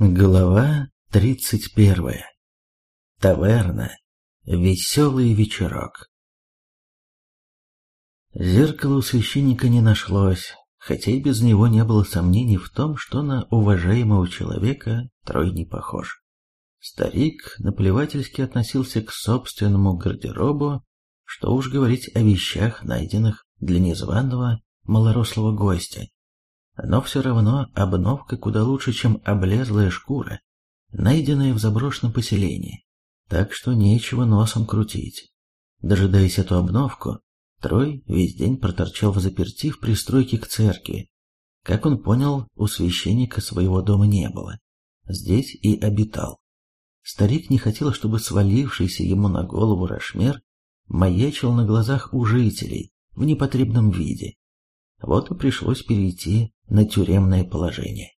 Глава тридцать первая. Таверна. Веселый вечерок. Зеркала у священника не нашлось, хотя и без него не было сомнений в том, что на уважаемого человека Трой не похож. Старик наплевательски относился к собственному гардеробу, что уж говорить о вещах, найденных для незваного малорослого гостя но все равно обновка куда лучше, чем облезлая шкура, найденная в заброшенном поселении, так что нечего носом крутить. Дожидаясь эту обновку, Трой весь день проторчал в заперти в пристройке к церкви. Как он понял, у священника своего дома не было. Здесь и обитал. Старик не хотел, чтобы свалившийся ему на голову Рашмер маячил на глазах у жителей в непотребном виде. Вот и пришлось перейти на тюремное положение.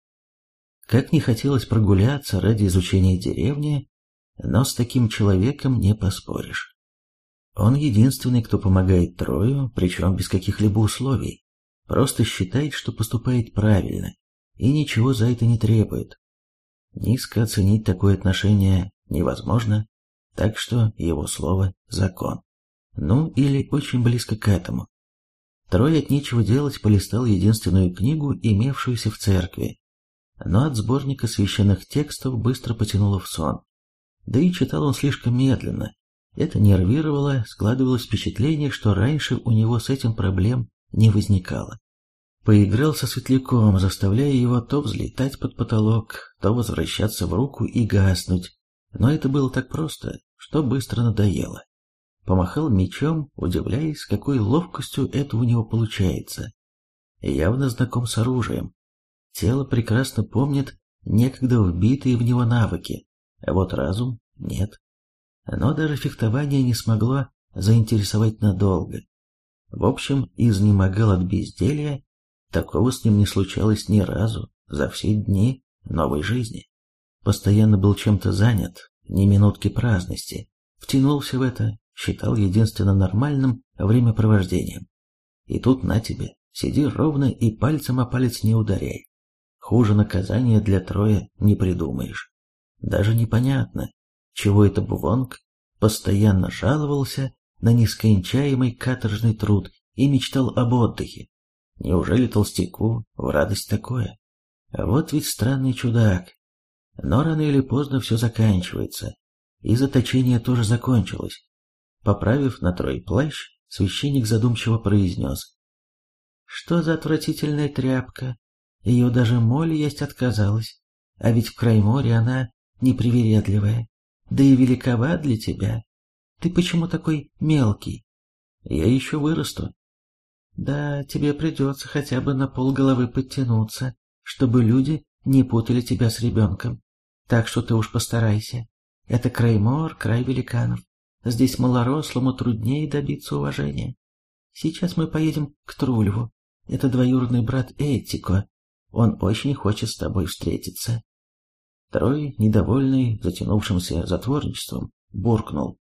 Как не хотелось прогуляться ради изучения деревни, но с таким человеком не поспоришь. Он единственный, кто помогает Трою, причем без каких-либо условий. Просто считает, что поступает правильно, и ничего за это не требует. Низко оценить такое отношение невозможно, так что его слово – закон. Ну, или очень близко к этому. Трой от нечего делать полистал единственную книгу, имевшуюся в церкви, но от сборника священных текстов быстро потянуло в сон. Да и читал он слишком медленно. Это нервировало, складывалось впечатление, что раньше у него с этим проблем не возникало. Поиграл со светляком, заставляя его то взлетать под потолок, то возвращаться в руку и гаснуть, но это было так просто, что быстро надоело помахал мечом, удивляясь, какой ловкостью это у него получается. Явно знаком с оружием. Тело прекрасно помнит некогда вбитые в него навыки, а вот разум нет. Но даже фехтование не смогло заинтересовать надолго. В общем, изнемогал от безделья, такого с ним не случалось ни разу за все дни новой жизни. Постоянно был чем-то занят, ни минутки праздности, втянулся в это, считал единственно нормальным времяпровождением. И тут на тебе, сиди ровно и пальцем о палец не ударяй. Хуже наказания для Троя не придумаешь. Даже непонятно, чего это Бувонг постоянно жаловался на нескончаемый каторжный труд и мечтал об отдыхе. Неужели толстяку в радость такое? Вот ведь странный чудак. Но рано или поздно все заканчивается, и заточение тоже закончилось. Поправив на трой плащ, священник задумчиво произнес. «Что за отвратительная тряпка? Ее даже моль есть отказалась. А ведь в Крайморе она непривередливая, да и великова для тебя. Ты почему такой мелкий? Я еще вырасту. Да, тебе придется хотя бы на полголовы подтянуться, чтобы люди не путали тебя с ребенком. Так что ты уж постарайся. Это Краймор, край великанов. Здесь малорослому труднее добиться уважения. Сейчас мы поедем к Трульву. Это двоюродный брат Этико. Он очень хочет с тобой встретиться. Трой, недовольный затянувшимся затворничеством, буркнул.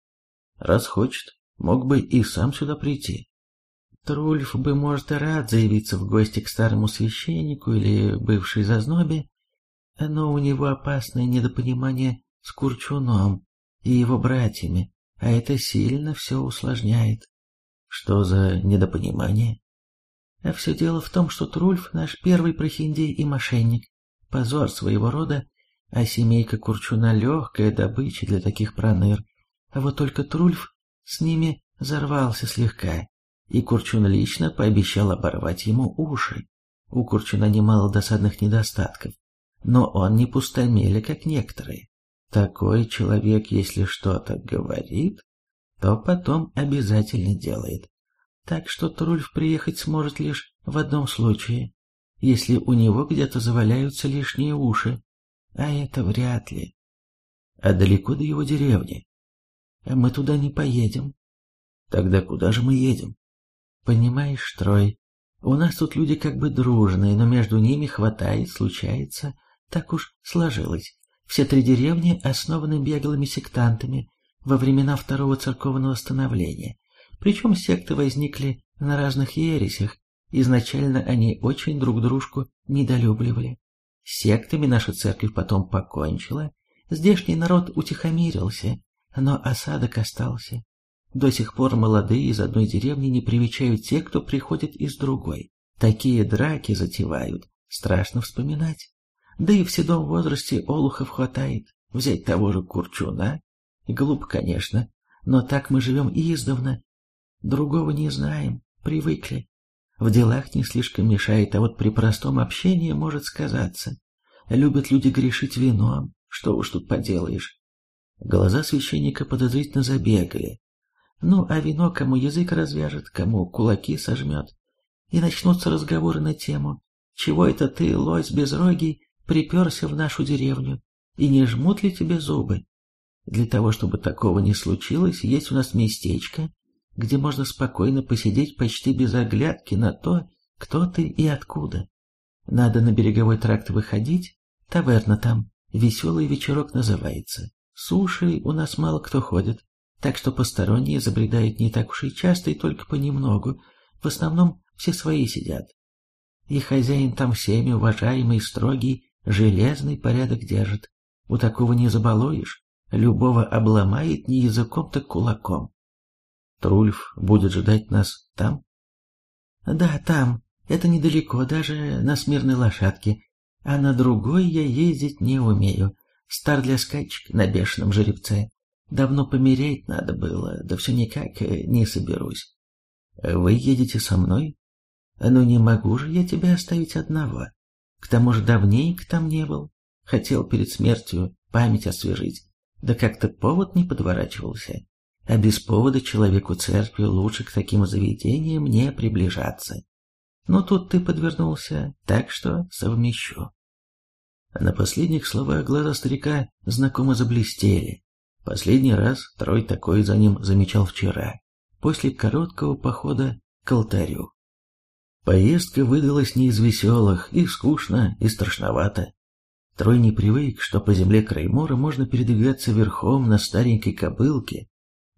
Раз хочет, мог бы и сам сюда прийти. Трульф бы, может, и рад заявиться в гости к старому священнику или бывшей зазнобе, но у него опасное недопонимание с Курчуном и его братьями, а это сильно все усложняет. Что за недопонимание? А все дело в том, что Трульф наш первый прохиндей и мошенник, позор своего рода, а семейка Курчуна легкая добыча для таких проныр. А вот только Трульф с ними взорвался слегка, и Курчун лично пообещал оборвать ему уши. У Курчуна немало досадных недостатков, но он не пустомели, как некоторые. Такой человек, если что-то говорит, то потом обязательно делает. Так что Трульф приехать сможет лишь в одном случае, если у него где-то заваляются лишние уши, а это вряд ли. А далеко до его деревни? А мы туда не поедем. Тогда куда же мы едем? Понимаешь, Трой, у нас тут люди как бы дружные, но между ними хватает, случается, так уж сложилось. Все три деревни основаны беглыми сектантами во времена Второго церковного становления. Причем секты возникли на разных ересях. Изначально они очень друг дружку недолюбливали. С сектами наша церковь потом покончила, здешний народ утихомирился, но осадок остался. До сих пор молодые из одной деревни не привечают те, кто приходит из другой. Такие драки затевают, страшно вспоминать. Да и в седом возрасте олухов хватает. Взять того же Курчуна. Глупо, конечно, но так мы живем издавна. Другого не знаем, привыкли. В делах не слишком мешает, а вот при простом общении может сказаться. Любят люди грешить вином, что уж тут поделаешь. Глаза священника подозрительно забегали. Ну, а вино кому язык развяжет, кому кулаки сожмет. И начнутся разговоры на тему, чего это ты, лось безрогий, приперся в нашу деревню, и не жмут ли тебе зубы? Для того, чтобы такого не случилось, есть у нас местечко, где можно спокойно посидеть почти без оглядки на то, кто ты и откуда. Надо на береговой тракт выходить, таверна там, веселый вечерок называется. Суши у нас мало кто ходит, так что посторонние забредают не так уж и часто и только понемногу, в основном все свои сидят. И хозяин там всеми уважаемый, строгий, железный порядок держит. У такого не забалуешь, любого обломает не языком, так кулаком. Трульф будет ждать нас там? Да, там. Это недалеко, даже на смирной лошадке. А на другой я ездить не умею. Стар для скачек на бешеном жеребце. Давно помереть надо было, да все никак э, не соберусь. Вы едете со мной? Ну не могу же я тебя оставить одного. К тому же давненько там не был. Хотел перед смертью память освежить. Да как-то повод не подворачивался. А без повода человеку церкви лучше к таким заведениям не приближаться. Но тут ты подвернулся, так что совмещу. На последних словах глаза старика знакомо заблестели. Последний раз Трой такой за ним замечал вчера, после короткого похода к алтарю. Поездка выдалась не из веселых, и скучно, и страшновато. Трой не привык, что по земле Краймора можно передвигаться верхом на старенькой кобылке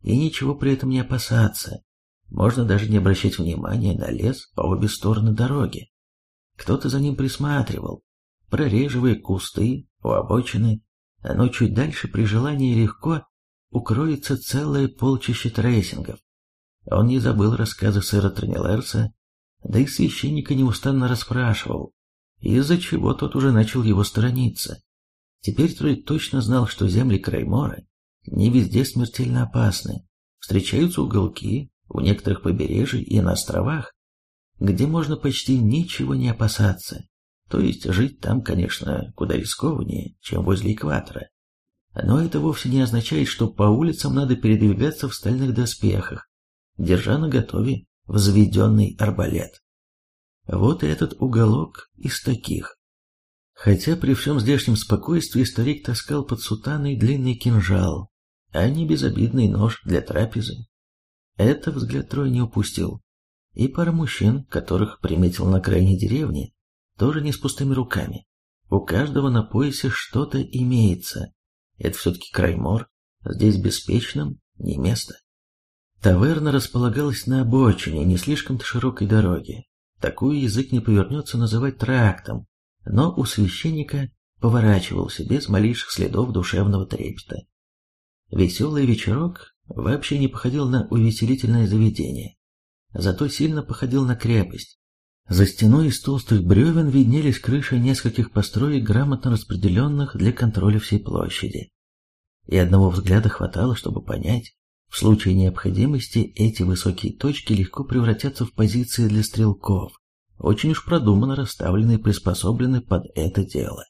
и ничего при этом не опасаться. Можно даже не обращать внимания на лес по обе стороны дороги. Кто-то за ним присматривал, прореживая кусты у обочины, но чуть дальше при желании легко укроется целое полчище трейсингов. Он не забыл рассказы сэра Тронилерса да и священника неустанно расспрашивал, из-за чего тот уже начал его сторониться. Теперь Трой точно знал, что земли Краймора не везде смертельно опасны. Встречаются уголки, у некоторых побережий и на островах, где можно почти ничего не опасаться. То есть жить там, конечно, куда рискованнее, чем возле экватора. Но это вовсе не означает, что по улицам надо передвигаться в стальных доспехах, держа наготове взведенный арбалет. Вот этот уголок из таких. Хотя при всем здешнем спокойствии старик таскал под сутаной длинный кинжал, а не безобидный нож для трапезы. Это взгляд Трой не упустил. И пара мужчин, которых приметил на крайней деревне, тоже не с пустыми руками. У каждого на поясе что-то имеется. Это все-таки Краймор, здесь беспечным не место. Таверна располагалась на обочине не слишком-то широкой дороги. Такую язык не повернется называть трактом, но у священника поворачивался без малейших следов душевного трепета. Веселый вечерок вообще не походил на увеселительное заведение, зато сильно походил на крепость. За стеной из толстых бревен виднелись крыши нескольких построек, грамотно распределенных для контроля всей площади. И одного взгляда хватало, чтобы понять, в случае необходимости эти высокие точки легко превратятся в позиции для стрелков, очень уж продуманно расставлены и приспособлены под это дело.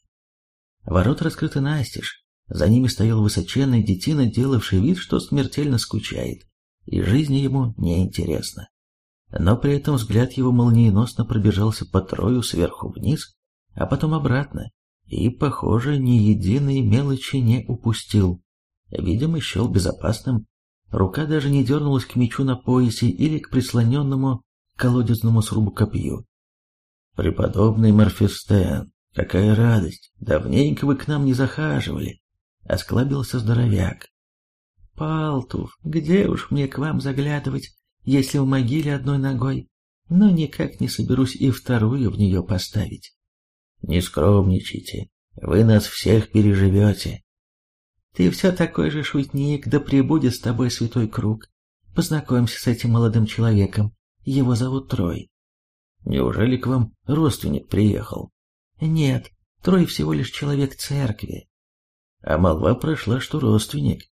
Ворота раскрыты настежь, за ними стоял высоченный детина, делавший вид, что смертельно скучает, и жизнь ему неинтересна. Но при этом взгляд его молниеносно пробежался по трою сверху вниз, а потом обратно, и, похоже, ни единой мелочи не упустил. Видимо, счел безопасным Рука даже не дернулась к мечу на поясе или к прислоненному колодезному срубу копью. «Преподобный Морфистен, какая радость! Давненько вы к нам не захаживали!» — осклабился здоровяк. «Палтуф, где уж мне к вам заглядывать, если в могиле одной ногой, но никак не соберусь и вторую в нее поставить. Не скромничайте, вы нас всех переживете. Ты все такой же шутник, да прибудет с тобой святой круг. Познакомься с этим молодым человеком, его зовут Трой. Неужели к вам родственник приехал? Нет, Трой всего лишь человек церкви. А молва прошла, что родственник.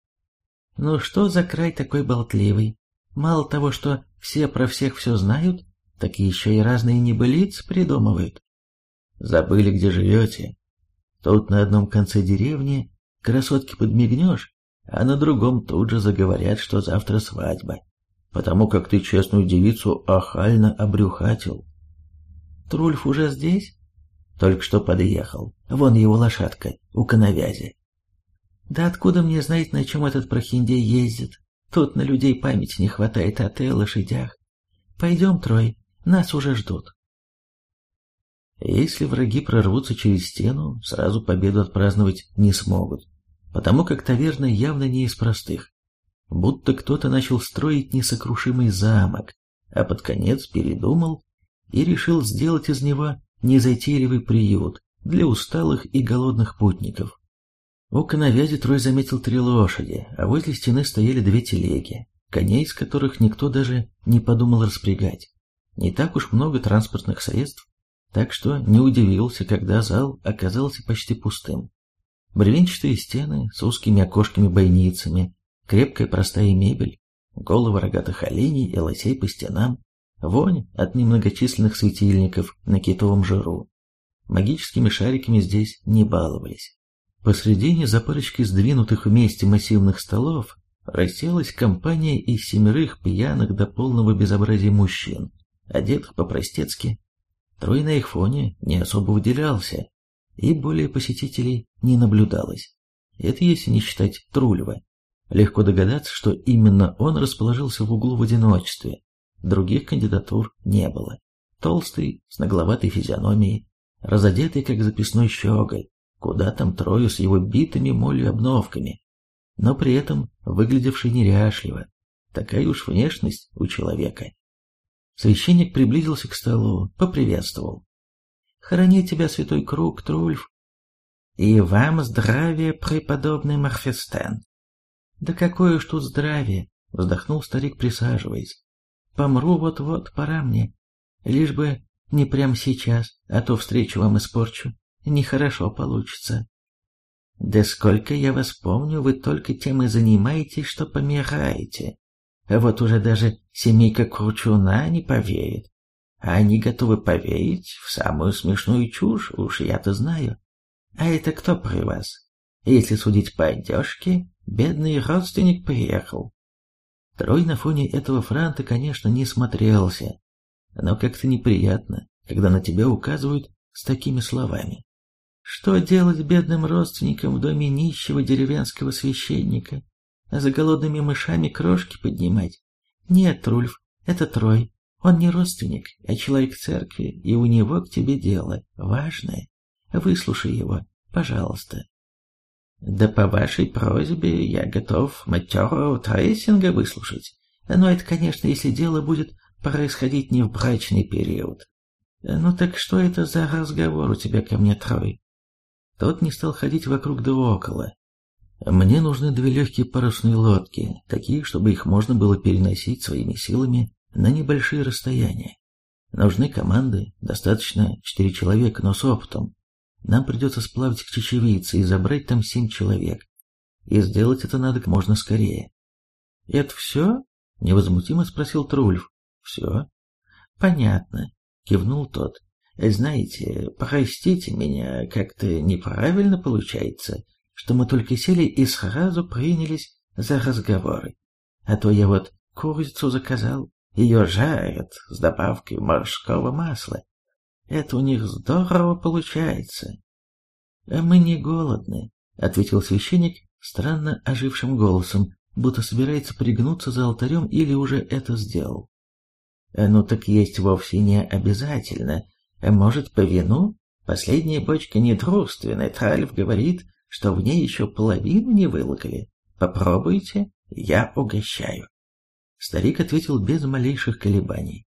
Ну что за край такой болтливый? Мало того, что все про всех все знают, так еще и разные небылицы придумывают. Забыли, где живете? Тут на одном конце деревни красотки подмигнешь, а на другом тут же заговорят, что завтра свадьба, потому как ты честную девицу охально обрюхатил. Трульф уже здесь? Только что подъехал. Вон его лошадка, у коновязи. Да откуда мне знать, на чем этот прохиндей ездит? Тут на людей памяти не хватает о ты лошадях. Пойдем, Трой, нас уже ждут. Если враги прорвутся через стену, сразу победу отпраздновать не смогут, потому как таверна явно не из простых. Будто кто-то начал строить несокрушимый замок, а под конец передумал и решил сделать из него незатейливый приют для усталых и голодных путников. У коновязи Трой заметил три лошади, а возле стены стояли две телеги, коней из которых никто даже не подумал распрягать. Не так уж много транспортных средств, так что не удивился, когда зал оказался почти пустым. Бревенчатые стены с узкими окошками-бойницами, крепкая простая мебель, головы рогатых оленей и лосей по стенам, вонь от немногочисленных светильников на китовом жиру. Магическими шариками здесь не баловались. Посредине за парочкой сдвинутых вместе массивных столов расселась компания из семерых пьяных до полного безобразия мужчин, одетых по-простецки Трой на их фоне не особо выделялся, и более посетителей не наблюдалось. Это если не считать Трулева. Легко догадаться, что именно он расположился в углу в одиночестве. Других кандидатур не было. Толстый, с нагловатой физиономией, разодетый как записной щеголь, куда там Трою с его битыми молью обновками, но при этом выглядевший неряшливо. Такая уж внешность у человека. Священник приблизился к столу, поприветствовал. «Храни тебя, святой круг, Трульф!» «И вам здравия, преподобный Марфестен!» «Да какое уж тут здравие!» — вздохнул старик, присаживаясь. «Помру вот-вот, пора мне. Лишь бы не прямо сейчас, а то встречу вам испорчу. Нехорошо получится». «Да сколько я вас помню, вы только тем и занимаетесь, что помираете. Вот уже даже семейка Кручуна не поверит. А они готовы поверить в самую смешную чушь, уж я-то знаю. А это кто при вас? Если судить по одежке, бедный родственник приехал. Трой на фоне этого франта, конечно, не смотрелся, но как-то неприятно, когда на тебя указывают с такими словами. Что делать бедным родственникам в доме нищего деревенского священника? За голодными мышами крошки поднимать. Нет, Трульф, это Трой. Он не родственник, а человек церкви, и у него к тебе дело важное. Выслушай его, пожалуйста. Да по вашей просьбе я готов матерого трейсинга выслушать. Но это, конечно, если дело будет происходить не в брачный период. Ну так что это за разговор у тебя ко мне, Трой? Тот не стал ходить вокруг да около, мне нужны две легкие парусные лодки, такие, чтобы их можно было переносить своими силами на небольшие расстояния. Нужны команды, достаточно четыре человека, но с опытом. Нам придется сплавить к чечевице и забрать там семь человек. И сделать это надо как можно скорее. «Это все?» — невозмутимо спросил Трульф. «Все?» «Понятно», — кивнул тот. «Знаете, простите меня, как-то неправильно получается» что мы только сели и сразу принялись за разговоры. А то я вот курицу заказал, ее жарят с добавкой морского масла. Это у них здорово получается. А мы не голодны, ответил священник странно ожившим голосом, будто собирается пригнуться за алтарем или уже это сделал. Ну так есть вовсе не обязательно. Может, по вину? Последняя бочка недружественная, Тральф говорит, что в ней еще половину не вылокали. Попробуйте, я угощаю. Старик ответил без малейших колебаний.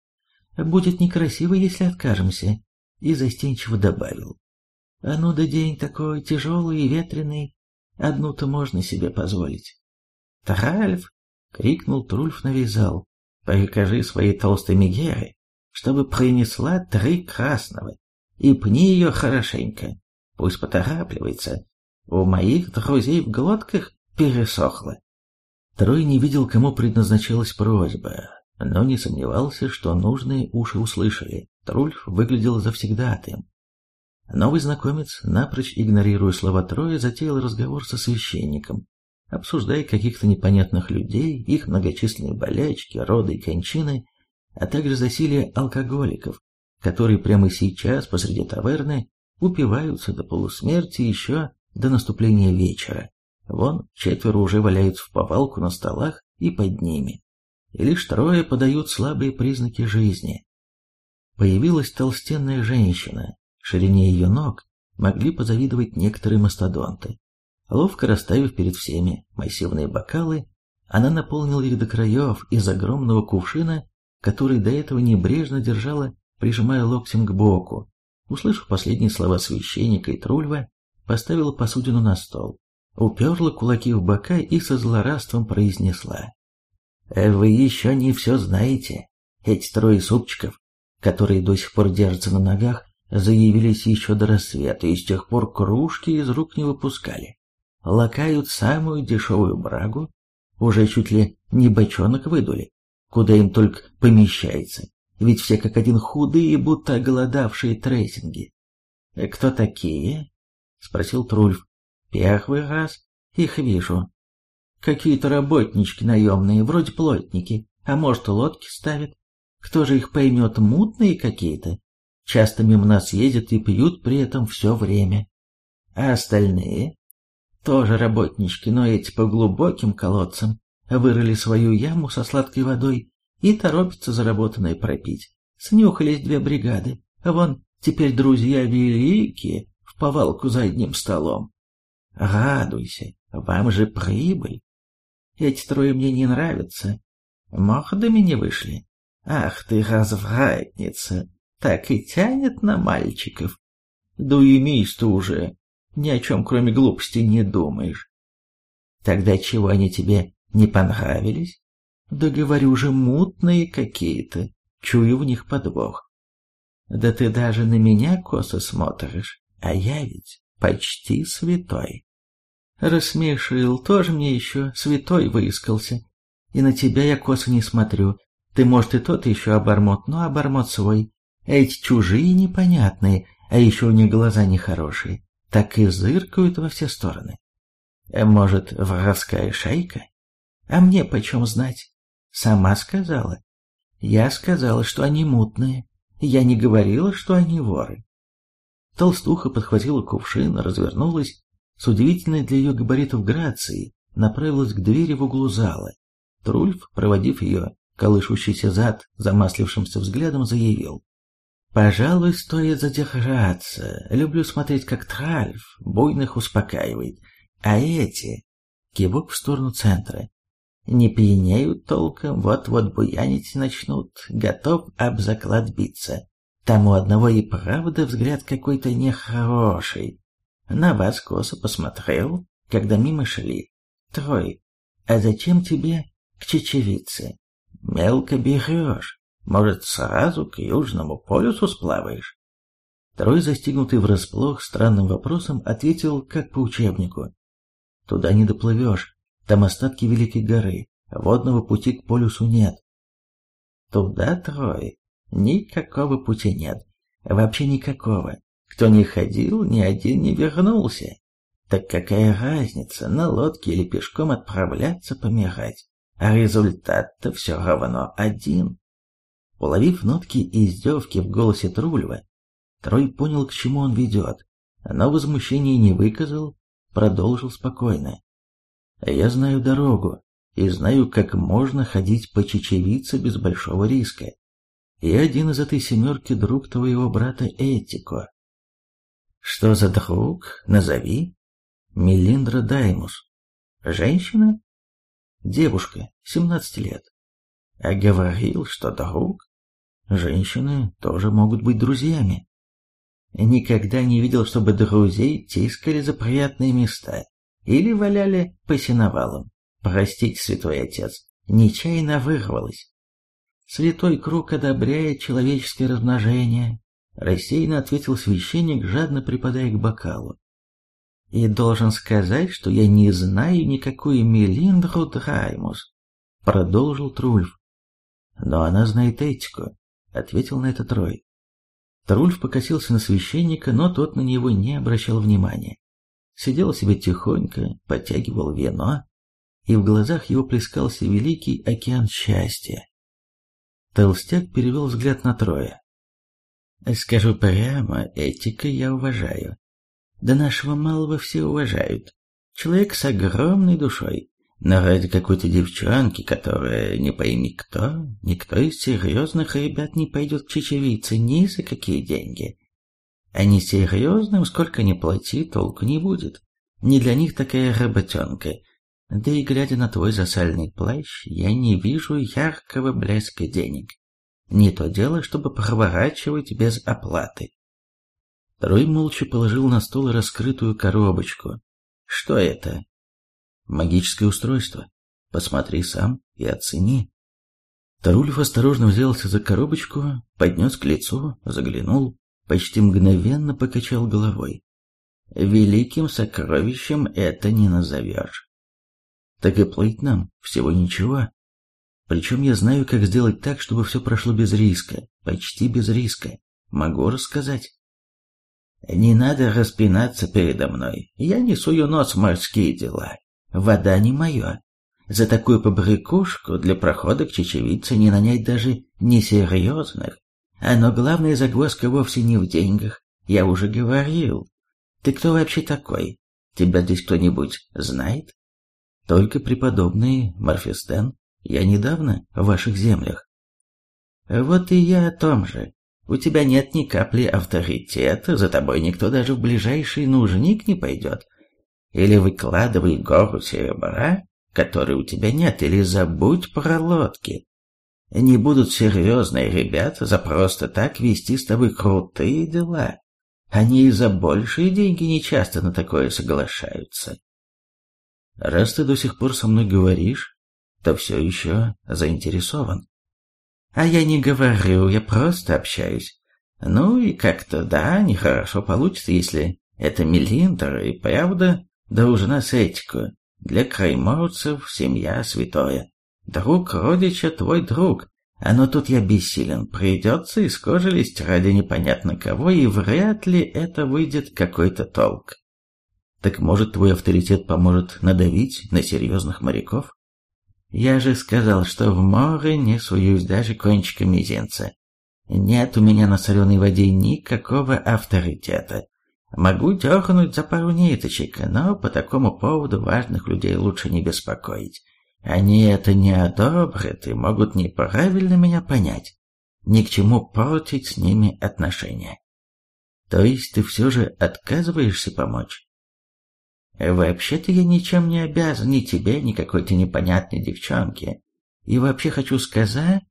Будет некрасиво, если откажемся, и застенчиво добавил. А ну да день такой тяжелый и ветреный, одну-то можно себе позволить. Тральф! — крикнул Трульф на весь зал. Прикажи своей толстой Мегере, чтобы принесла три красного, и пни ее хорошенько. Пусть поторапливается. У моих друзей в глотках пересохло. Трой не видел, кому предназначалась просьба, но не сомневался, что нужные уши услышали. Трульф выглядел завсегдатым. Новый знакомец, напрочь игнорируя слова Троя, затеял разговор со священником, обсуждая каких-то непонятных людей, их многочисленные болячки, роды и кончины, а также засилие алкоголиков, которые прямо сейчас посреди таверны упиваются до полусмерти еще до наступления вечера. Вон четверо уже валяются в повалку на столах и под ними, и лишь трое подают слабые признаки жизни. Появилась толстенная женщина, ширине ее ног могли позавидовать некоторые мастодонты. Ловко расставив перед всеми массивные бокалы, она наполнила их до краев из огромного кувшина, который до этого небрежно держала, прижимая локтем к боку. Услышав последние слова священника и Трульва, поставила посудину на стол уперла кулаки в бока и со злорадством произнесла. «Вы еще не все знаете. Эти трое супчиков, которые до сих пор держатся на ногах, заявились еще до рассвета и с тех пор кружки из рук не выпускали. Лакают самую дешевую брагу, уже чуть ли не бочонок выдули, куда им только помещается, ведь все как один худые, будто оголодавшие трессинги. «Кто такие?» — спросил Трульф. Первый раз их вижу. Какие-то работнички наемные, вроде плотники, а может лодки ставят. Кто же их поймет, мутные какие-то. Часто мимо нас ездят и пьют при этом все время. А остальные? Тоже работнички, но эти по глубоким колодцам вырыли свою яму со сладкой водой и торопятся заработанное пропить. Снюхались две бригады. Вон, теперь друзья великие в повалку за одним столом. Радуйся, вам же прибыль. Эти трое мне не нравятся. Мордами не вышли. Ах ты, развратница, так и тянет на мальчиков. Да уймись ты уже, ни о чем кроме глупости не думаешь. Тогда чего они тебе не понравились? Да говорю же, мутные какие-то, чую в них подвох. Да ты даже на меня косо смотришь, а я ведь почти святой. Рассмешил, тоже мне еще святой выискался. И на тебя я косо не смотрю. Ты, может, и тот еще обормот, но обормот свой. Эти чужие непонятные, а еще у них глаза нехорошие. Так и зыркают во все стороны. Э, может, воровская шайка? А мне почем знать? Сама сказала. Я сказала, что они мутные. Я не говорила, что они воры. Толстуха подхватила кувшин, развернулась с удивительной для ее габаритов грацией направилась к двери в углу зала. Трульф, проводив ее колышущийся зад замаслившимся взглядом, заявил. «Пожалуй, стоит задержаться. Люблю смотреть, как Тральф буйных успокаивает. А эти...» Кивок в сторону центра. «Не пьянеют толком, вот-вот буянить начнут, готов об заклад биться. Там у одного и правда взгляд какой-то нехороший. На вас косо посмотрел, когда мимо шли. Трой, а зачем тебе к чечевице? Мелко берешь. Может, сразу к Южному полюсу сплаваешь? Трой, застигнутый врасплох странным вопросом, ответил, как по учебнику. Туда не доплывешь, там остатки Великой горы, водного пути к полюсу нет. Туда, Трой, никакого пути нет, вообще никакого. Кто не ходил, ни один не вернулся. Так какая разница, на лодке или пешком отправляться помирать? А результат-то все равно один. Уловив нотки издевки в голосе Трульва, Трой понял, к чему он ведет, но возмущения не выказал, продолжил спокойно. «Я знаю дорогу и знаю, как можно ходить по чечевице без большого риска. Я один из этой семерки друг твоего брата Этико. Что за друг? Назови. Мелиндра Даймус. Женщина? Девушка, 17 лет. А говорил, что друг? Женщины тоже могут быть друзьями. Никогда не видел, чтобы друзей тискали за приятные места или валяли по сеновалам. Простите, святой отец, нечаянно вырвалось. Святой круг одобряет человеческое размножение, рассеянно ответил священник, жадно припадая к бокалу. И должен сказать, что я не знаю никакую Мелиндру Драймус, продолжил Трульф. Но она знает этику, ответил на это Трой. Трульф покосился на священника, но тот на него не обращал внимания. Сидел себе тихонько, подтягивал вино, и в глазах его плескался великий океан счастья. Толстяк перевел взгляд на Троя. «Скажу прямо, этика я уважаю. Да нашего малого все уважают. Человек с огромной душой, но ради какой-то девчонки, которая не пойми кто, никто из серьезных ребят не пойдет к чечевице ни за какие деньги. А несерьезным, сколько ни плати, толку не будет. Не для них такая работенка. Да и глядя на твой засальный плащ, я не вижу яркого блеска денег. Не то дело, чтобы проворачивать без оплаты. Трой молча положил на стол раскрытую коробочку. Что это? Магическое устройство. Посмотри сам и оцени. Тарульф осторожно взялся за коробочку, поднес к лицу, заглянул, почти мгновенно покачал головой. Великим сокровищем это не назовешь. Так и плыть нам всего ничего. Причем я знаю, как сделать так, чтобы все прошло без риска, почти без риска. Могу рассказать. Не надо распинаться передо мной. Я не сую нос в морские дела. Вода не мое. За такую побрякушку для прохода к чечевице не нанять даже несерьезных. А но главная загвоздка вовсе не в деньгах. Я уже говорил. Ты кто вообще такой? Тебя здесь кто-нибудь знает? Только преподобный Морфистен. Я недавно в ваших землях. Вот и я о том же. У тебя нет ни капли авторитета, за тобой никто даже в ближайший нужник не пойдет. Или выкладывай гору серебра, которой у тебя нет, или забудь про лодки. Не будут серьезные ребята за просто так вести с тобой крутые дела. Они и за большие деньги не часто на такое соглашаются. Раз ты до сих пор со мной говоришь, то все еще заинтересован. А я не говорю, я просто общаюсь. Ну и как-то, да, нехорошо получится, если это Мелиндер и правда Дружина с этику. Для крайморцев семья святое. Друг родича твой друг. А но тут я бессилен. Придется из кожи лезть ради непонятно кого, и вряд ли это выйдет какой-то толк. Так может твой авторитет поможет надавить на серьезных моряков? Я же сказал, что в море не суюсь даже кончиком мизинца. Нет у меня на соленой воде никакого авторитета. Могу дернуть за пару ниточек, но по такому поводу важных людей лучше не беспокоить. Они это не одобрят и могут неправильно меня понять. Ни к чему портить с ними отношения. То есть ты все же отказываешься помочь? Вообще-то я ничем не обязан ни тебе, ни какой-то непонятной девчонке. И вообще хочу сказать...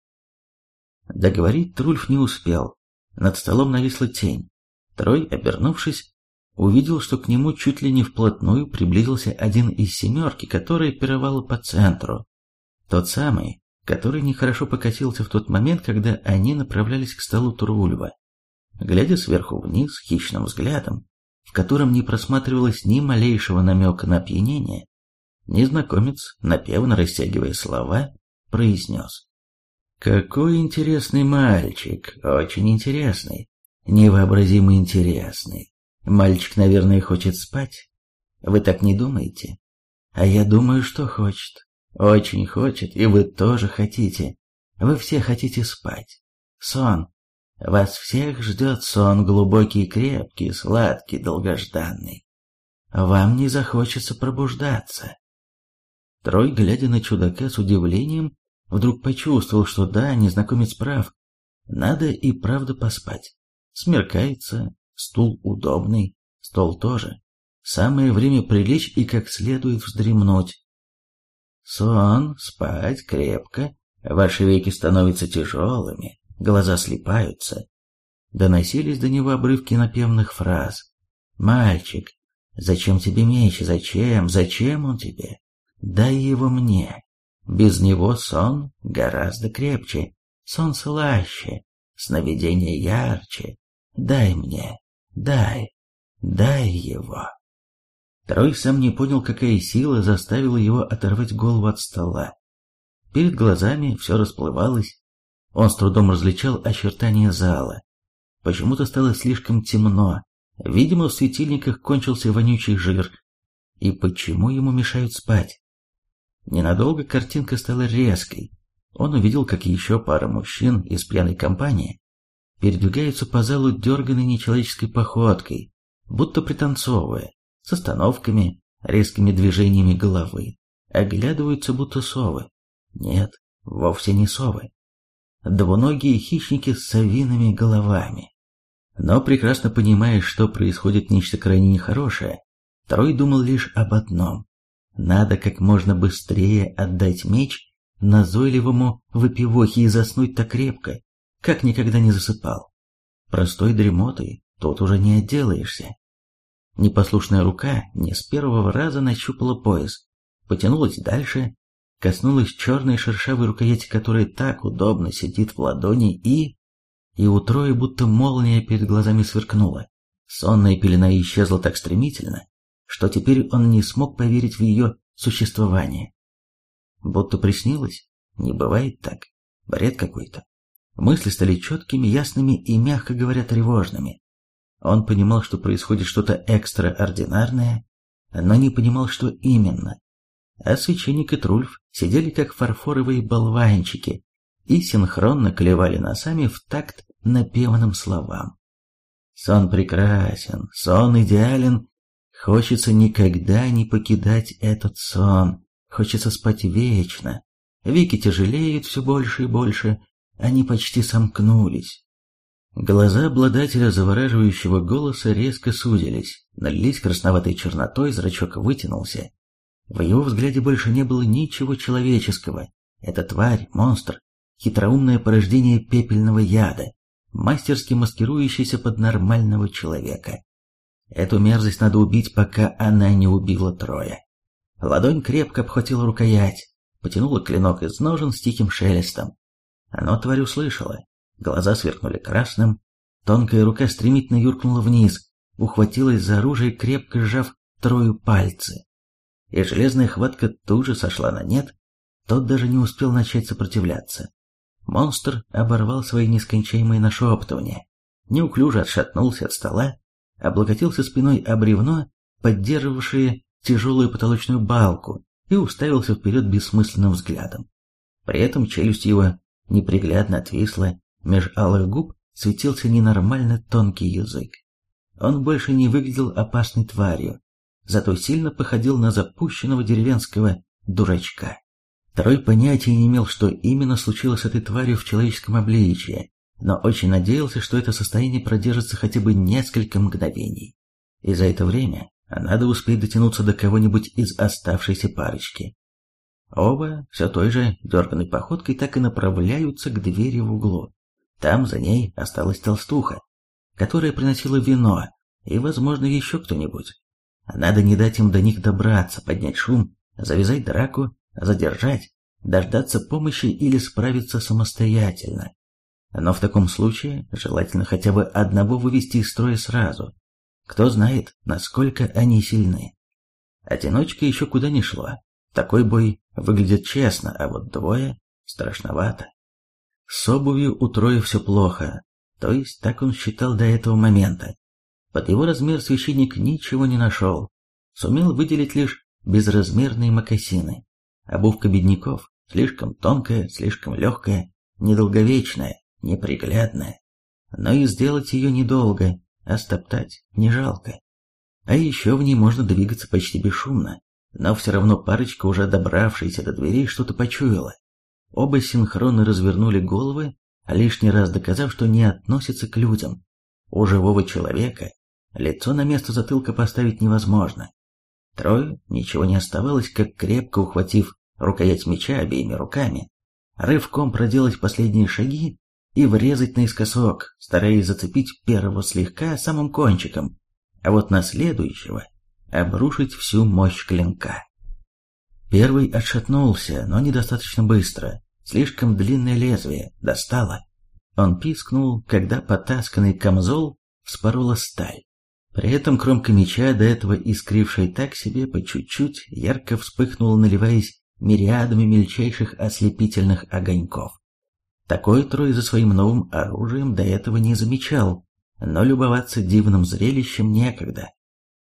Договорить Трульф не успел. Над столом нависла тень. Трой, обернувшись, увидел, что к нему чуть ли не вплотную приблизился один из семерки, которая пировала по центру. Тот самый, который нехорошо покатился в тот момент, когда они направлялись к столу Турвульва. Глядя сверху вниз хищным взглядом, в котором не просматривалось ни малейшего намека на опьянение, незнакомец, напевно растягивая слова, произнес. «Какой интересный мальчик, очень интересный, невообразимо интересный. Мальчик, наверное, хочет спать. Вы так не думаете? А я думаю, что хочет. Очень хочет, и вы тоже хотите. Вы все хотите спать. Сон. Вас всех ждет сон глубокий, крепкий, сладкий, долгожданный. Вам не захочется пробуждаться. Трой, глядя на чудака с удивлением, вдруг почувствовал, что да, незнакомец прав. Надо и правда поспать. Смеркается, Стул удобный, стол тоже. Самое время прилечь и как следует вздремнуть. Сон, спать крепко, ваши веки становятся тяжелыми, глаза слипаются. Доносились до него обрывки напевных фраз. «Мальчик, зачем тебе меч? Зачем? Зачем он тебе? Дай его мне. Без него сон гораздо крепче, сон слаще, сновидение ярче. Дай мне, дай, дай его». Трой сам не понял, какая сила заставила его оторвать голову от стола. Перед глазами все расплывалось. Он с трудом различал очертания зала. Почему-то стало слишком темно. Видимо, в светильниках кончился вонючий жир. И почему ему мешают спать? Ненадолго картинка стала резкой. Он увидел, как еще пара мужчин из пьяной компании передвигаются по залу дерганной нечеловеческой походкой, будто пританцовывая, с остановками, резкими движениями головы, оглядываются будто совы. Нет, вовсе не совы. Двуногие хищники с совиными головами. Но прекрасно понимая, что происходит нечто крайне нехорошее, Трой думал лишь об одном. Надо как можно быстрее отдать меч назойливому выпивохе и заснуть так крепко, как никогда не засыпал. Простой дремотой тут уже не отделаешься. Непослушная рука не с первого раза нащупала пояс, потянулась дальше, коснулась черной шершавой рукояти, которая так удобно сидит в ладони и... И у Трои будто молния перед глазами сверкнула. Сонная пелена исчезла так стремительно, что теперь он не смог поверить в ее существование. Будто приснилось? Не бывает так. Бред какой-то. Мысли стали четкими, ясными и, мягко говоря, тревожными. Он понимал, что происходит что-то экстраординарное, но не понимал, что именно. А священник и Трульф сидели как фарфоровые болванчики и синхронно клевали носами в такт напеванным словам. Сон прекрасен, сон идеален, хочется никогда не покидать этот сон, хочется спать вечно. Веки тяжелеют все больше и больше, они почти сомкнулись. Глаза обладателя завораживающего голоса резко сузились, налились красноватой чернотой, зрачок вытянулся. В его взгляде больше не было ничего человеческого. Эта тварь, монстр, хитроумное порождение пепельного яда, мастерски маскирующийся под нормального человека. Эту мерзость надо убить, пока она не убила Троя. Ладонь крепко обхватила рукоять, потянула клинок из ножен с тихим шелестом. Оно тварь услышала, Глаза сверкнули красным, тонкая рука стремительно юркнула вниз, ухватилась за оружие, крепко сжав трою пальцы. И железная хватка тут же сошла на нет, тот даже не успел начать сопротивляться. Монстр оборвал свои нескончаемые нашептывания, неуклюже отшатнулся от стола, облокотился спиной о бревно, поддерживавшее тяжелую потолочную балку, и уставился вперед бессмысленным взглядом. При этом челюсть его неприглядно отвисла, Меж алых губ светился ненормально тонкий язык. Он больше не выглядел опасной тварью, зато сильно походил на запущенного деревенского дурачка. Трой понятия не имел, что именно случилось с этой тварью в человеческом обличии, но очень надеялся, что это состояние продержится хотя бы несколько мгновений. И за это время надо успеть дотянуться до кого-нибудь из оставшейся парочки. Оба все той же дерганной походкой так и направляются к двери в углу. Там за ней осталась толстуха, которая приносила вино, и, возможно, еще кто-нибудь. Надо не дать им до них добраться, поднять шум, завязать драку, задержать, дождаться помощи или справиться самостоятельно. Но в таком случае желательно хотя бы одного вывести из строя сразу. Кто знает, насколько они сильны. Одиночка еще куда не шло. Такой бой выглядит честно, а вот двое страшновато. С обувью у Троя все плохо, то есть так он считал до этого момента. Под его размер священник ничего не нашел, сумел выделить лишь безразмерные мокасины. Обувка бедняков слишком тонкая, слишком легкая, недолговечная, неприглядная. Но и сделать ее недолго, а стоптать не жалко. А еще в ней можно двигаться почти бесшумно, но все равно парочка, уже добравшаяся до дверей, что-то почуяла. Оба синхронно развернули головы, лишний раз доказав, что не относятся к людям. У живого человека лицо на место затылка поставить невозможно. Трое ничего не оставалось, как крепко ухватив рукоять меча обеими руками, рывком проделать последние шаги и врезать наискосок, стараясь зацепить первого слегка самым кончиком, а вот на следующего обрушить всю мощь клинка. Первый отшатнулся, но недостаточно быстро. Слишком длинное лезвие достало. Он пискнул, когда потасканный камзол вспорола сталь. При этом кромка меча, до этого искрившая так себе по чуть-чуть, ярко вспыхнула, наливаясь мириадами мельчайших ослепительных огоньков. Такой Трой за своим новым оружием до этого не замечал, но любоваться дивным зрелищем некогда.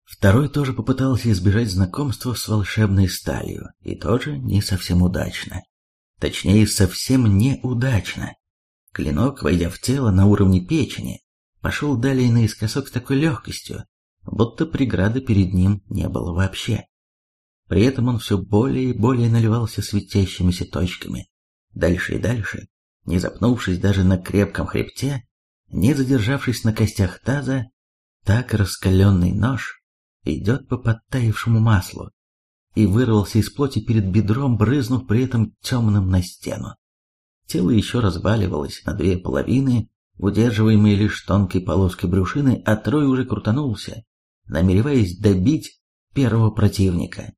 Второй тоже попытался избежать знакомства с волшебной сталью, и тоже не совсем удачно. Точнее, совсем неудачно. Клинок, войдя в тело на уровне печени, пошел далее наискосок с такой легкостью, будто преграды перед ним не было вообще. При этом он все более и более наливался светящимися точками. Дальше и дальше, не запнувшись даже на крепком хребте, не задержавшись на костях таза, так раскаленный нож идет по подтаявшему маслу и вырвался из плоти перед бедром, брызнув при этом темным на стену. Тело еще разваливалось на две половины, удерживаемые лишь тонкой полоской брюшины, а Трой уже крутанулся, намереваясь добить первого противника.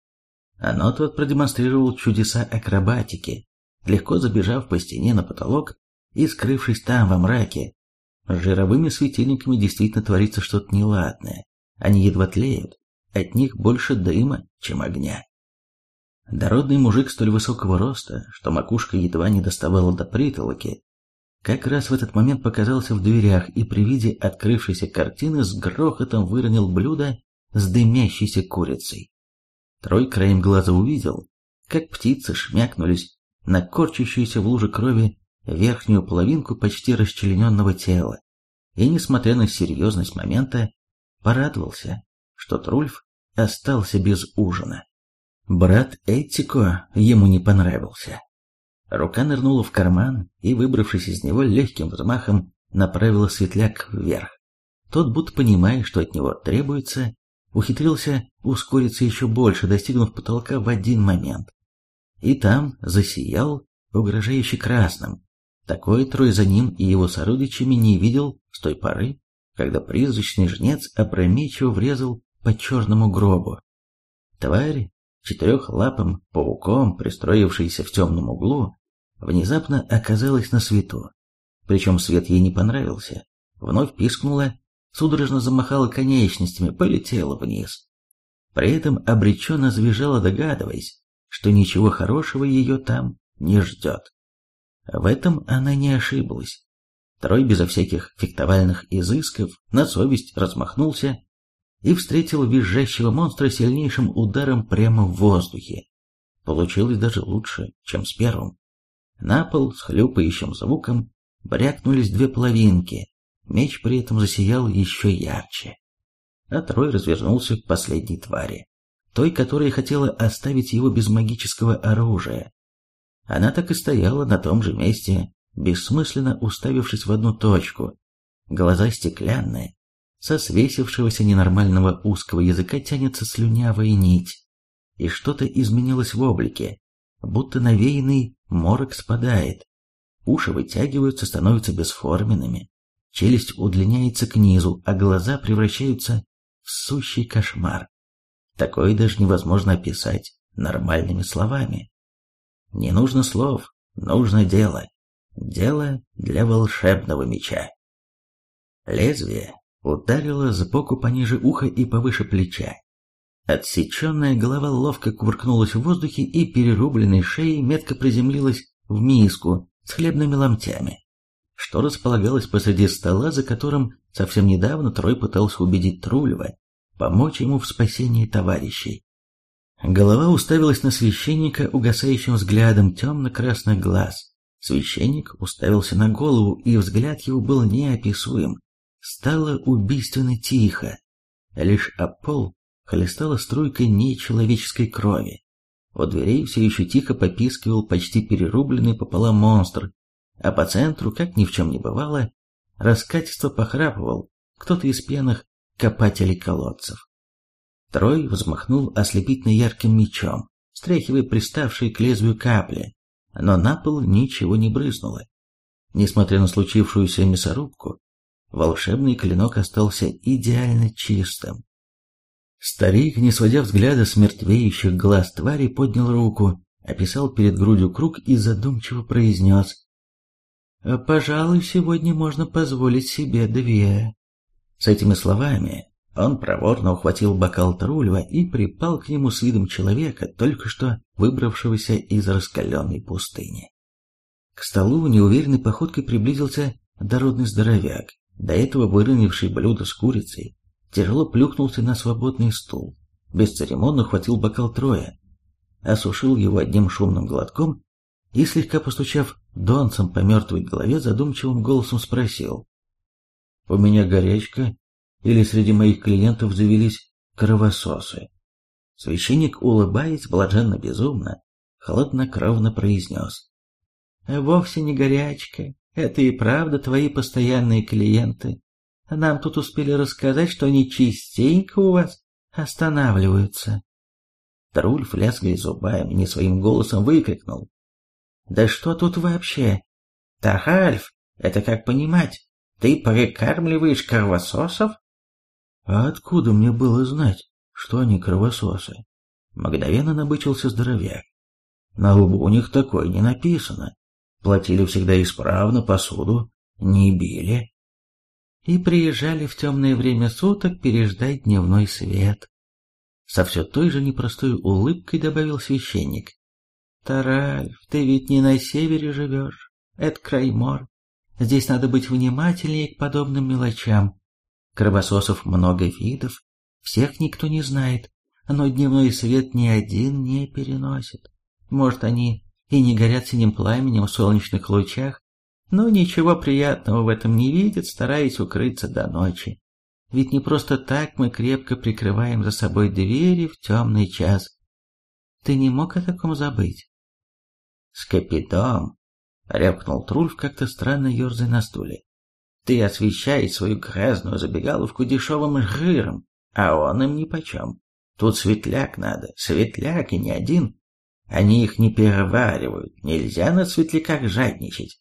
Но тот продемонстрировал чудеса акробатики, легко забежав по стене на потолок и скрывшись там во мраке. С жировыми светильниками действительно творится что-то неладное. Они едва тлеют, от них больше дыма, чем огня. Дородный мужик столь высокого роста, что макушка едва не доставала до притолоки, как раз в этот момент показался в дверях и при виде открывшейся картины с грохотом выронил блюдо с дымящейся курицей. Трой краем глаза увидел, как птицы шмякнулись на корчащуюся в луже крови верхнюю половинку почти расчлененного тела, и, несмотря на серьезность момента, порадовался, что Трульф остался без ужина. Брат Эттико ему не понравился. Рука нырнула в карман и, выбравшись из него, легким взмахом направила светляк вверх. Тот, будто понимая, что от него требуется, ухитрился ускориться еще больше, достигнув потолка в один момент. И там засиял, угрожающе красным. Такой трой за ним и его сородичами не видел с той поры, когда призрачный жнец опрометчиво врезал по черному гробу. Тварь, четырехлапым пауком, пристроившийся в темном углу, внезапно оказалась на свету. Причем свет ей не понравился. Вновь пискнула, судорожно замахала конечностями, полетела вниз. При этом обреченно завизжала, догадываясь, что ничего хорошего ее там не ждет. В этом она не ошиблась. Трой безо всяких фехтовальных изысков на совесть размахнулся и встретил визжащего монстра сильнейшим ударом прямо в воздухе. Получилось даже лучше, чем с первым. На пол с хлюпающим звуком брякнулись две половинки, меч при этом засиял еще ярче. А Трой развернулся к последней твари, той, которая хотела оставить его без магического оружия. Она так и стояла на том же месте, бессмысленно уставившись в одну точку, глаза стеклянные, со свесившегося ненормального узкого языка тянется слюнявая нить, и что-то изменилось в облике, будто навеянный морок спадает, уши вытягиваются, становятся бесформенными, челюсть удлиняется к низу, а глаза превращаются в сущий кошмар. Такое даже невозможно описать нормальными словами. Не нужно слов, нужно дело. Дело для волшебного меча. Лезвие ударило сбоку пониже уха и повыше плеча. Отсеченная голова ловко кувыркнулась в воздухе и перерубленной шеей метко приземлилась в миску с хлебными ломтями, что располагалось посреди стола, за которым совсем недавно Трой пытался убедить Трулева помочь ему в спасении товарищей. Голова уставилась на священника угасающим взглядом темно-красных глаз. Священник уставился на голову, и взгляд его был неописуем. Стало убийственно тихо. Лишь об пол хлестала струйка нечеловеческой крови. У дверей все еще тихо попискивал почти перерубленный пополам монстр, а по центру, как ни в чем не бывало, раскатисто похрапывал кто-то из пьяных копателей колодцев. Трой взмахнул ослепительно ярким мечом, стряхивая приставшие к лезвию капли, но на пол ничего не брызнуло. Несмотря на случившуюся мясорубку, волшебный клинок остался идеально чистым. Старик, не сводя взгляда с мертвеющих глаз твари, поднял руку, описал перед грудью круг и задумчиво произнес. «Пожалуй, сегодня можно позволить себе две». С этими словами он проворно ухватил бокал Трульва и припал к нему с видом человека, только что выбравшегося из раскаленной пустыни. К столу неуверенной походкой приблизился дородный здоровяк, до этого выронивший блюдо с курицей, тяжело плюхнулся на свободный стул, бесцеремонно хватил бокал Троя, осушил его одним шумным глотком и, слегка постучав донцем по мертвой голове, задумчивым голосом спросил. «У меня горячка, или среди моих клиентов завелись кровососы?» Священник, улыбаясь блаженно-безумно, хладнокровно произнес. «Вовсе не горячка, это и правда твои постоянные клиенты. Нам тут успели рассказать, что они частенько у вас останавливаются. Трульф, лязгая зубами, не своим голосом выкрикнул. «Да что тут вообще? Тахальф, это как понимать? Ты прикармливаешь кровососов?» «А откуда мне было знать, что они кровососы?» Мгновенно набычился здоровяк. «На лбу у них такое не написано. Платили всегда исправно, посуду не били и приезжали в темное время суток переждать дневной свет. Со все той же непростой улыбкой добавил священник. «Таральф, ты ведь не на севере живешь, это Краймор. Здесь надо быть внимательнее к подобным мелочам. Кровососов много видов, всех никто не знает, но дневной свет ни один не переносит. Может, они и не горят синим пламенем в солнечных лучах, но ничего приятного в этом не видит, стараясь укрыться до ночи. Ведь не просто так мы крепко прикрываем за собой двери в темный час. Ты не мог о таком забыть? Скопидом, рявкнул Трульф как-то странно ерзая на стуле. Ты освещаешь свою грязную забегаловку дешевым жиром, а он им нипочем. Тут светляк надо, светляк и не один. Они их не переваривают, нельзя на светляках жадничать.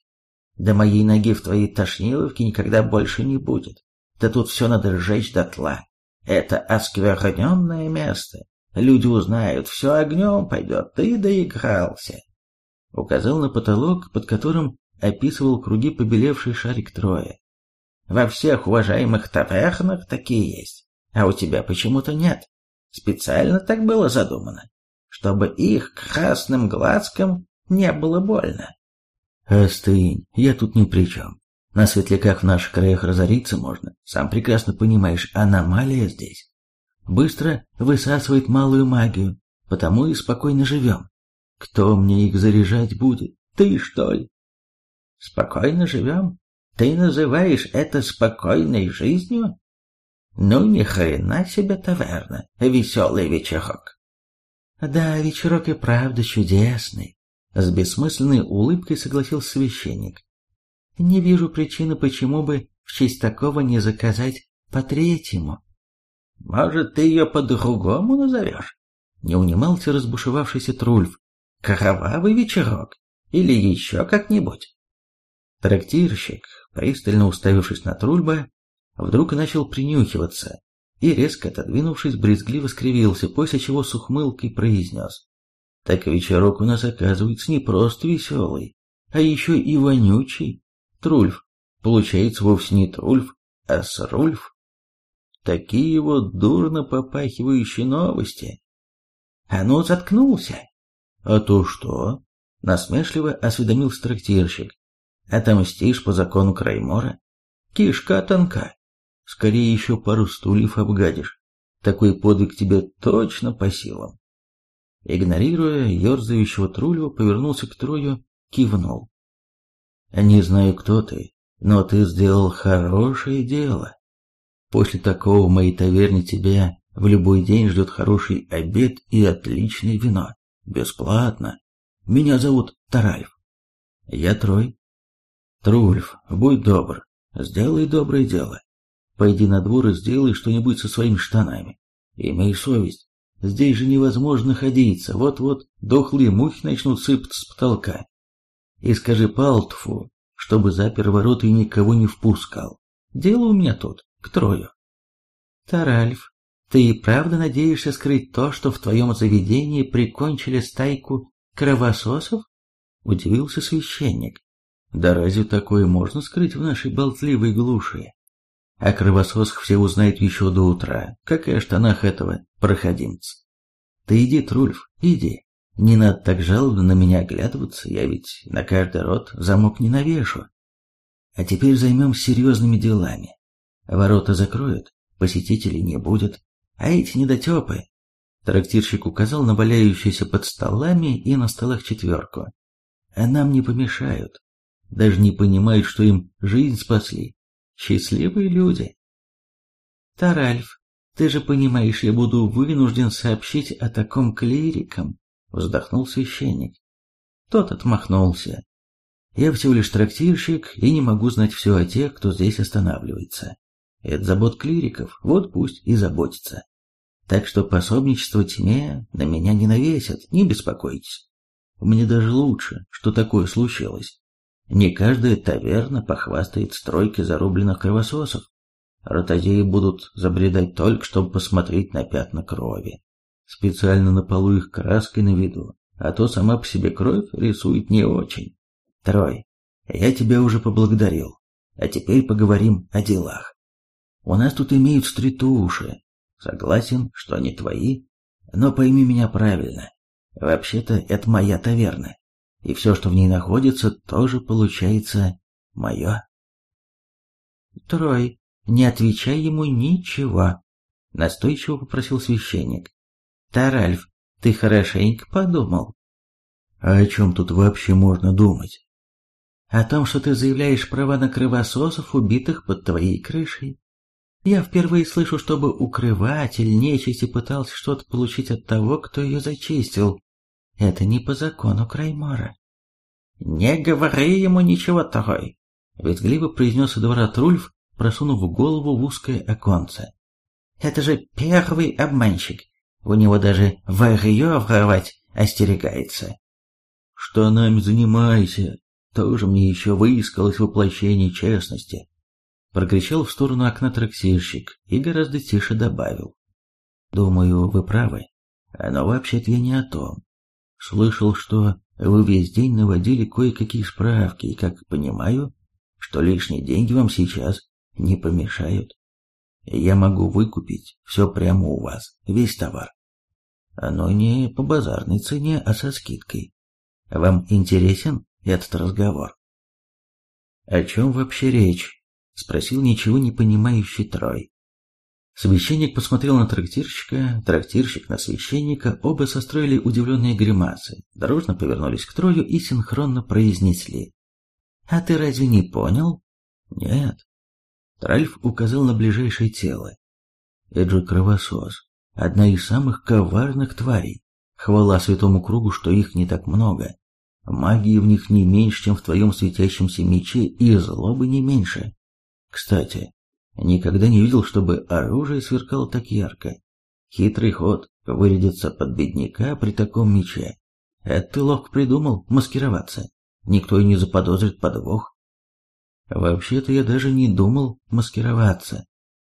Да моей ноги в твоей тошниловке никогда больше не будет. Да тут все надо сжечь дотла. Это оскверненное место. Люди узнают, все огнем пойдет, ты доигрался. Указал на потолок, под которым описывал круги побелевший шарик Троя. Во всех уважаемых тавернах такие есть, а у тебя почему-то нет. Специально так было задумано, чтобы их красным глазкам не было больно. «Остынь, я тут ни при чем. На светляках в наших краях разориться можно. Сам прекрасно понимаешь, аномалия здесь. Быстро высасывает малую магию, потому и спокойно живем. Кто мне их заряжать будет? Ты, что ли?» «Спокойно живем? Ты называешь это спокойной жизнью?» «Ну, ни хрена себе таверна, веселый вечерок». «Да, вечерок и правда чудесный. С бессмысленной улыбкой согласился священник. Не вижу причины, почему бы в честь такого не заказать по третьему. Может, ты ее по-другому назовешь? Не унимался разбушевавшийся Трульф. Кровавый вечерок? Или еще как-нибудь? Трактирщик, пристально уставившись на Трульба, вдруг начал принюхиваться и, резко отодвинувшись, брезгливо скривился, после чего с ухмылкой произнес так вечерок у нас оказывается не просто веселый, а еще и вонючий. Трульф. Получается вовсе не Трульф, а Срульф. Такие вот дурно попахивающие новости. А ну, заткнулся. А то что? Насмешливо осведомился трактирщик. Отомстишь по закону Краймора? Кишка тонка. Скорее еще пару стульев обгадишь. Такой подвиг тебе точно по силам. Игнорируя ерзающего Трулева, повернулся к Трою, кивнул. «Не знаю, кто ты, но ты сделал хорошее дело. После такого в моей таверне тебя в любой день ждет хороший обед и отличное вино. Бесплатно. Меня зовут Таральф. Я Трой. Трульф, будь добр, сделай доброе дело. Пойди на двор и сделай что-нибудь со своими штанами. Имей совесть. Здесь же невозможно находиться, вот-вот дохлые мухи начнут сыпаться с потолка. И скажи Палтфу, чтобы запер ворота и никого не впускал. Дело у меня тут, к трою. Таральф, ты и правда надеешься скрыть то, что в твоем заведении прикончили стайку кровососов? Удивился священник. Да разве такое можно скрыть в нашей болтливой глуши? О кровососах все узнают еще до утра, как и о штанах этого проходимца. Ты иди, Трульф, иди. Не надо так жалобно на меня оглядываться, я ведь на каждый рот замок не навешу. А теперь займемся серьезными делами. Ворота закроют, посетителей не будет, а эти недотепы... Трактирщик указал на валяющуюся под столами и на столах четверку. А нам не помешают. Даже не понимают, что им жизнь спасли. Счастливые люди. Таральф, ты же понимаешь, я буду вынужден сообщить о таком клирикам, вздохнул священник. Тот отмахнулся. Я всего лишь трактирщик и не могу знать все о тех, кто здесь останавливается. Это забот клириков, вот пусть и заботится. Так что пособничество тьме на меня не навесят, не беспокойтесь. Мне даже лучше, что такое случилось. Не каждая таверна похвастает стройкой зарубленных кровососов. Ротозеи будут забредать только, чтобы посмотреть на пятна крови. Специально на полу их краской на виду, а то сама по себе кровь рисует не очень. Трой, я тебя уже поблагодарил, а теперь поговорим о делах. У нас тут имеют стритуши. Согласен, что они твои, но пойми меня правильно. Вообще-то это моя таверна и все, что в ней находится, тоже получается мое. Трой, не отвечай ему ничего, настойчиво попросил священник. Таральф, ты хорошенько подумал. А о чем тут вообще можно думать? О том, что ты заявляешь права на кровососов, убитых под твоей крышей. Я впервые слышу, чтобы укрыватель нечисти пытался что-то получить от того, кто ее зачистил. Это не по закону Краймора. «Не говори ему ничего такой», — ветгливо произнес Эдуард Рульф, просунув голову в узкое оконце. «Это же первый обманщик. У него даже варье воровать остерегается». «Что нами занимайся? Тоже мне еще выискалось воплощение честности», — прокричал в сторону окна трактирщик и гораздо тише добавил. «Думаю, вы правы. Но вообще-то я не о том. Слышал, что вы весь день наводили кое-какие справки, и, как понимаю, что лишние деньги вам сейчас не помешают. Я могу выкупить все прямо у вас, весь товар. Но не по базарной цене, а со скидкой. Вам интересен этот разговор? О чем вообще речь? Спросил ничего не понимающий Трой. Священник посмотрел на трактирщика, трактирщик на священника, оба состроили удивленные гримасы, дорожно повернулись к Трою и синхронно произнесли. «А ты разве не понял?» «Нет». Тральф указал на ближайшее тело. «Это же кровосос, одна из самых коварных тварей. Хвала святому кругу, что их не так много. Магии в них не меньше, чем в твоем светящемся мече, и злобы не меньше. Кстати, Никогда не видел, чтобы оружие сверкало так ярко. Хитрый ход — вырядиться под бедняка при таком мече. Это ты ловко придумал, маскироваться. Никто и не заподозрит подвох. Вообще-то я даже не думал маскироваться.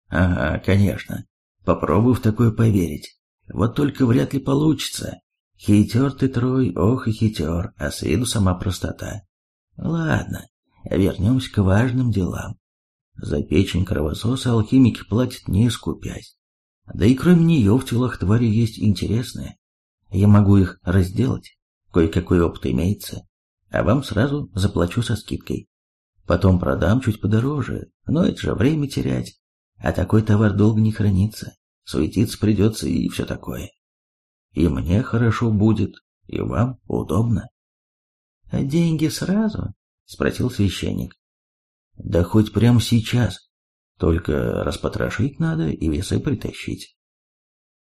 Ага, конечно. Попробую в такое поверить. Вот только вряд ли получится. Хитер ты, Трой, ох и хитер, а с виду сама простота. Ладно, вернемся к важным делам. За печень кровососа алхимики платят не скупясь. Да и кроме нее в телах твари есть интересное. Я могу их разделать, кое-какой опыт имеется, а вам сразу заплачу со скидкой. Потом продам чуть подороже, но это же время терять. А такой товар долго не хранится, суетиться придется и все такое. И мне хорошо будет, и вам удобно. — А деньги сразу? — спросил священник. Да хоть прямо сейчас. Только распотрошить надо и весы притащить.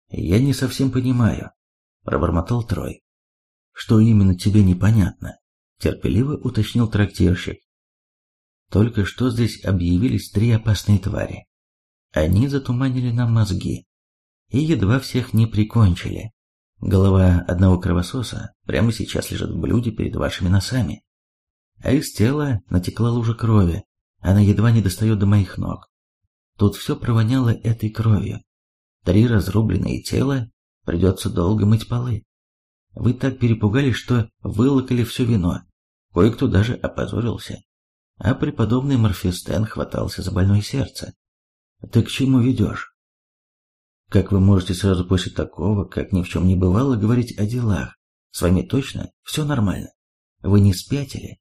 Я не совсем понимаю, пробормотал Трой. Что именно тебе непонятно? Терпеливо уточнил трактирщик. Только что здесь объявились три опасные твари. Они затуманили нам мозги и едва всех не прикончили. Голова одного кровососа прямо сейчас лежит в блюде перед вашими носами. а из тела натекла лужа крови, она едва не достает до моих ног. Тут все провоняло этой кровью. Три разрубленные тела, придется долго мыть полы. Вы так перепугались, что вылокали все вино. Кое-кто даже опозорился. А преподобный Морфистен хватался за больное сердце. Ты к чему ведешь? Как вы можете сразу после такого, как ни в чем не бывало, говорить о делах? С вами точно все нормально? Вы не спятили?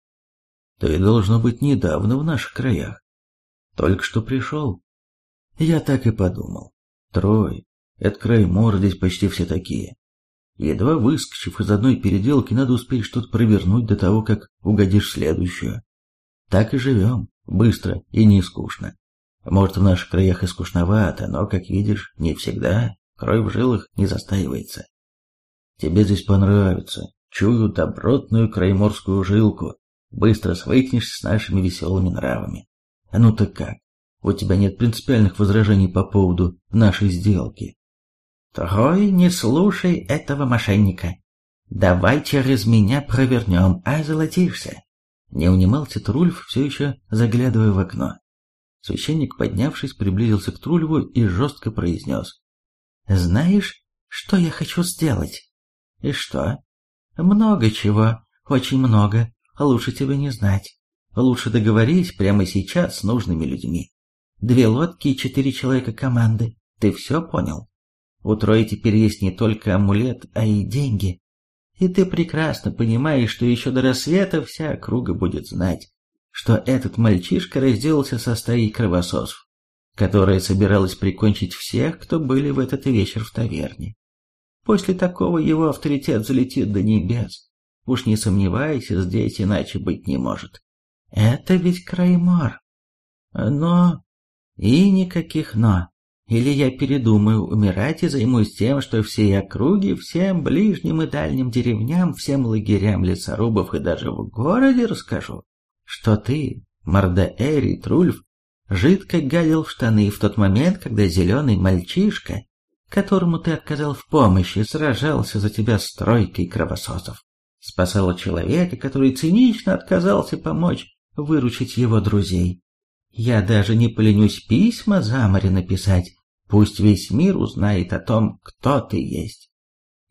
Ты, должно быть, недавно в наших краях. Только что пришел. Я так и подумал. Трой, это край мор, здесь почти все такие. Едва выскочив из одной переделки, надо успеть что-то провернуть до того, как угодишь следующую. Так и живем, быстро и не скучно. Может, в наших краях и скучновато, но, как видишь, не всегда. Кровь в жилах не застаивается. Тебе здесь понравится. Чую добротную крайморскую жилку. Быстро свыкнешься с нашими веселыми нравами. А ну так как? У тебя нет принципиальных возражений по поводу нашей сделки? Трой, не слушай этого мошенника. Давай через меня провернем, а золотишься. Не унимался Трульф, все еще заглядывая в окно. Священник, поднявшись, приблизился к Трульву и жестко произнес. «Знаешь, что я хочу сделать?» «И что?» «Много чего, очень много. Лучше тебе не знать. Лучше договорись прямо сейчас с нужными людьми. Две лодки и четыре человека команды. Ты все понял? У Трои теперь есть не только амулет, а и деньги. И ты прекрасно понимаешь, что еще до рассвета вся округа будет знать, что этот мальчишка разделался со стаей кровососов, которая собиралась прикончить всех, кто были в этот вечер в таверне. После такого его авторитет взлетит до небес. Уж не сомневайся, здесь иначе быть не может. Это ведь Краймор. Но... И никаких «но». Или я передумаю умирать и займусь тем, что всей округе, всем ближним и дальним деревням, всем лагерям лесорубов и даже в городе расскажу, что ты, Мардаэри Трульф, жидко гадил в штаны в тот момент, когда зеленый мальчишка, которому ты отказал в помощи, сражался за тебя с кровососов спасала человека, который цинично отказался помочь выручить его друзей. Я даже не поленюсь письма за море написать, пусть весь мир узнает о том, кто ты есть.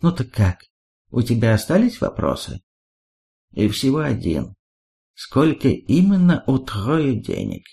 Ну так как, у тебя остались вопросы? И всего один. Сколько именно у Троя денег?